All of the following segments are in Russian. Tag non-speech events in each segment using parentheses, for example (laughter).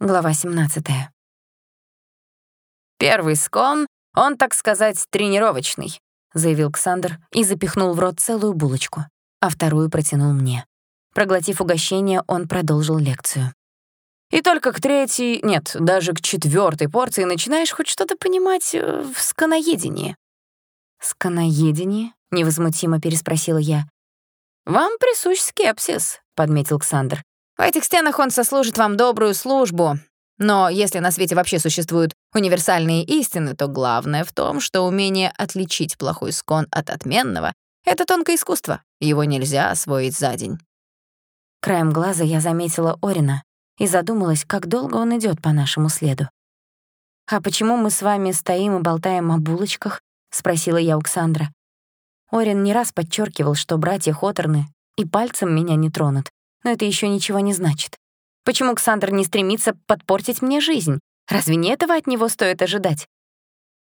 Глава 17. «Первый скон, он, так сказать, тренировочный», — заявил Ксандр и запихнул в рот целую булочку, а вторую протянул мне. Проглотив угощение, он продолжил лекцию. «И только к третьей, нет, даже к четвертой порции начинаешь хоть что-то понимать э, в сканоедении». «Сканоедение?» — невозмутимо переспросила я. «Вам присущ скепсис», — подметил Ксандр. В этих стенах он сослужит вам добрую службу. Но если на свете вообще существуют универсальные истины, то главное в том, что умение отличить плохой скон от отменного — это тонкое искусство. Его нельзя освоить за день. Краем глаза я заметила Орина и задумалась, как долго он идет по нашему следу. «А почему мы с вами стоим и болтаем о булочках?» — спросила я у Ксандра. Орин не раз подчеркивал, что братья Хоторны и пальцем меня не тронут но это еще ничего не значит. Почему Ксандр не стремится подпортить мне жизнь? Разве не этого от него стоит ожидать?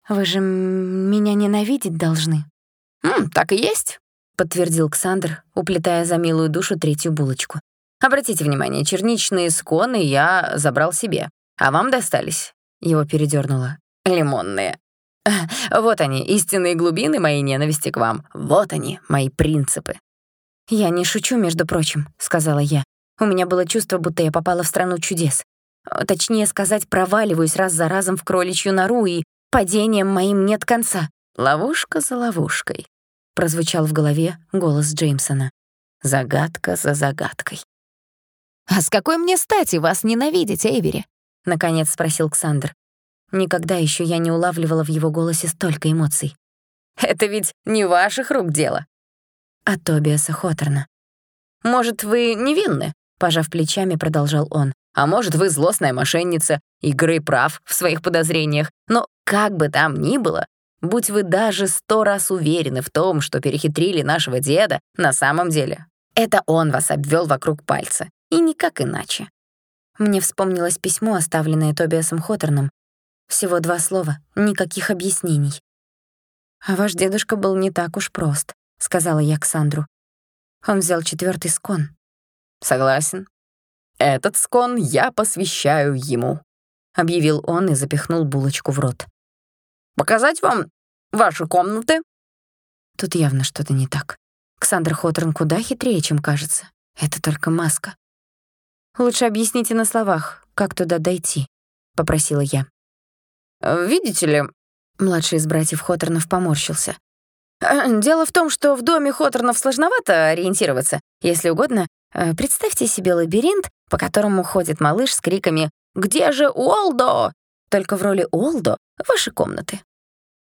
Вы же меня ненавидеть должны. «М, так и есть», — подтвердил Ксандр, уплетая за милую душу третью булочку. «Обратите внимание, черничные сконы я забрал себе, а вам достались». Его передернуло. «Лимонные. (laughs) Вот они, истинные глубины моей ненависти к вам. Вот они, мои принципы. «Я не шучу, между прочим», — сказала я. У меня было чувство, будто я попала в страну чудес. Точнее сказать, проваливаюсь раз за разом в кроличью нору, и падением моим нет конца. «Ловушка за ловушкой», — прозвучал в голове голос Джеймсона. «Загадка за загадкой». «А с какой мне стати вас ненавидеть, Эйвери?» — наконец спросил Ксандр. Никогда еще я не улавливала в его голосе столько эмоций. «Это ведь не ваших рук дело от Тобиаса Хоторна. «Может, вы невинны?» — пожав плечами, продолжал он. «А может, вы злостная мошенница, и Грей прав в своих подозрениях. Но как бы там ни было, будь вы даже сто раз уверены в том, что перехитрили нашего деда, на самом деле это он вас обвел вокруг пальца, и никак иначе». Мне вспомнилось письмо, оставленное Тобиасом Хоторном. Всего два слова, никаких объяснений. А ваш дедушка был не так уж прост. — сказала я Ксандру. Он взял четвертый скон. «Согласен. Этот скон я посвящаю ему», — объявил он и запихнул булочку в рот. «Показать вам ваши комнаты?» Тут явно что-то не так. Ксандр Хоторн куда хитрее, чем кажется. Это только маска. «Лучше объясните на словах, как туда дойти», — попросила я. «Видите ли...» Младший из братьев Хоторнов поморщился. Э, дело в том, что в доме Хоторнов сложновато ориентироваться. Если угодно, э, представьте себе лабиринт, по которому ходит малыш с криками «Где же Уолдо?» Только в роли Уолдо — ваши комнаты.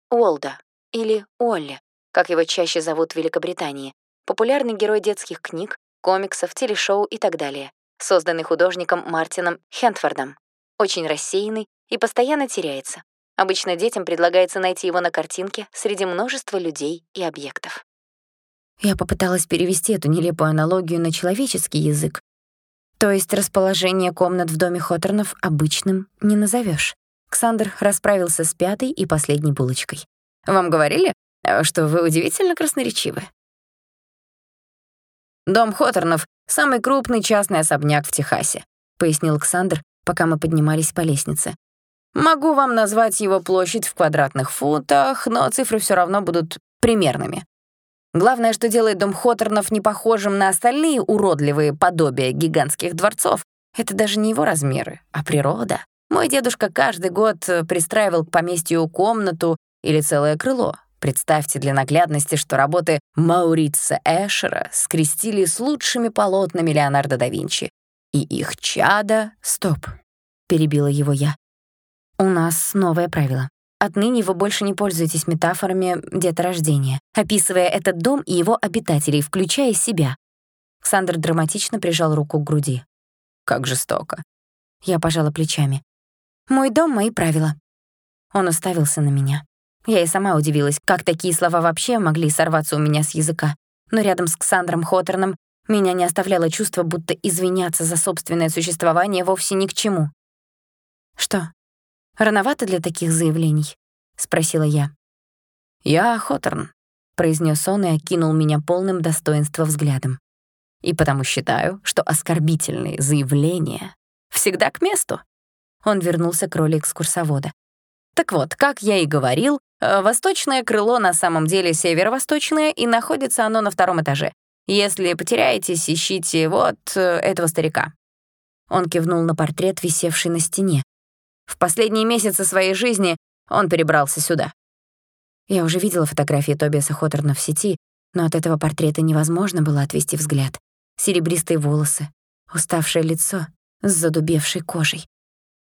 Уолда или Уолли, как его чаще зовут в Великобритании, популярный герой детских книг, комиксов, телешоу и так далее, созданный художником Мартином Хентфордом. Очень рассеянный и постоянно теряется. Обычно детям предлагается найти его на картинке среди множества людей и объектов. Я попыталась перевести эту нелепую аналогию на человеческий язык. То есть расположение комнат в доме Хоторнов обычным не назовешь. Ксандр расправился с пятой и последней булочкой. «Вам говорили, э, что вы удивительно красноречивы?» «Дом Хоторнов — самый крупный частный особняк в Техасе», — пояснил Ксандр, пока мы поднимались по лестнице. Могу вам назвать его площадь в квадратных футах, но цифры все равно будут примерными. Главное, что делает дом Хоторнов не похожим на остальные уродливые подобия гигантских дворцов, это даже не его размеры, а природа. Мой дедушка каждый год э, пристраивал к поместью комнату или целое крыло. Представьте для наглядности, что работы Маурица Эшера скрестили с лучшими полотнами Леонардо да Винчи. И их чада... Стоп, перебила его я. У нас новое правило. Отныне вы больше не пользуетесь метафорами деторождения, описывая этот дом и его обитателей, включая себя. Ксандр драматично прижал руку к груди. Как жестоко. Я пожала плечами. Мой дом — мои правила. Он уставился на меня. Я и сама удивилась, как такие слова вообще могли сорваться у меня с языка. Но рядом с Ксандром Хоторном меня не оставляло чувство, будто извиняться за собственное существование вовсе ни к чему. «Что, Рановато для таких заявлений?» — спросила я. «Я Хоторн», — произнес он и окинул меня полным достоинства взглядом. «И потому считаю, что оскорбительные заявления всегда к месту. Он вернулся к роли экскурсовода. Так вот, как я и говорил, э, восточное крыло на самом деле северо-восточное, и находится оно на втором этаже. Если потеряетесь, ищите вот э, этого старика». Он кивнул на портрет, висевший на стене. В последние месяцы своей жизни он перебрался сюда. Я уже видела фотографии Тобиаса Хоттерна в сети, но от этого портрета невозможно было отвести взгляд. Серебристые волосы, уставшее лицо с задубевшей кожей.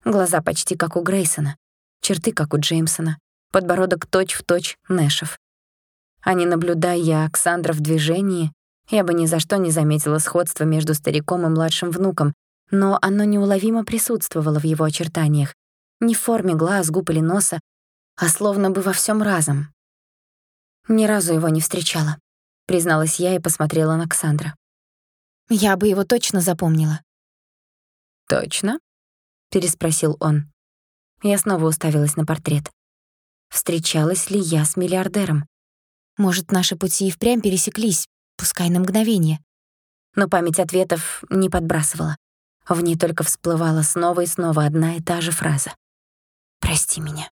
Глаза почти как у Грейсона, черты как у Джеймсона, подбородок точь-в-точь точь Нэшев. А не наблюдая Оксандра в движении, я бы ни за что не заметила сходства между стариком и младшим внуком, но оно неуловимо присутствовало в его очертаниях. Не в форме глаз, губ или носа, а словно бы во всем разом. Ни разу его не встречала, призналась я и посмотрела на Оксандра. Я бы его точно запомнила. «Точно?» — переспросил он. Я снова уставилась на портрет. Встречалась ли я с миллиардером? Может, наши пути и впрямь пересеклись, пускай на мгновение. Но память ответов не подбрасывала. В ней только всплывала снова и снова одна и та же фраза. «Прости меня».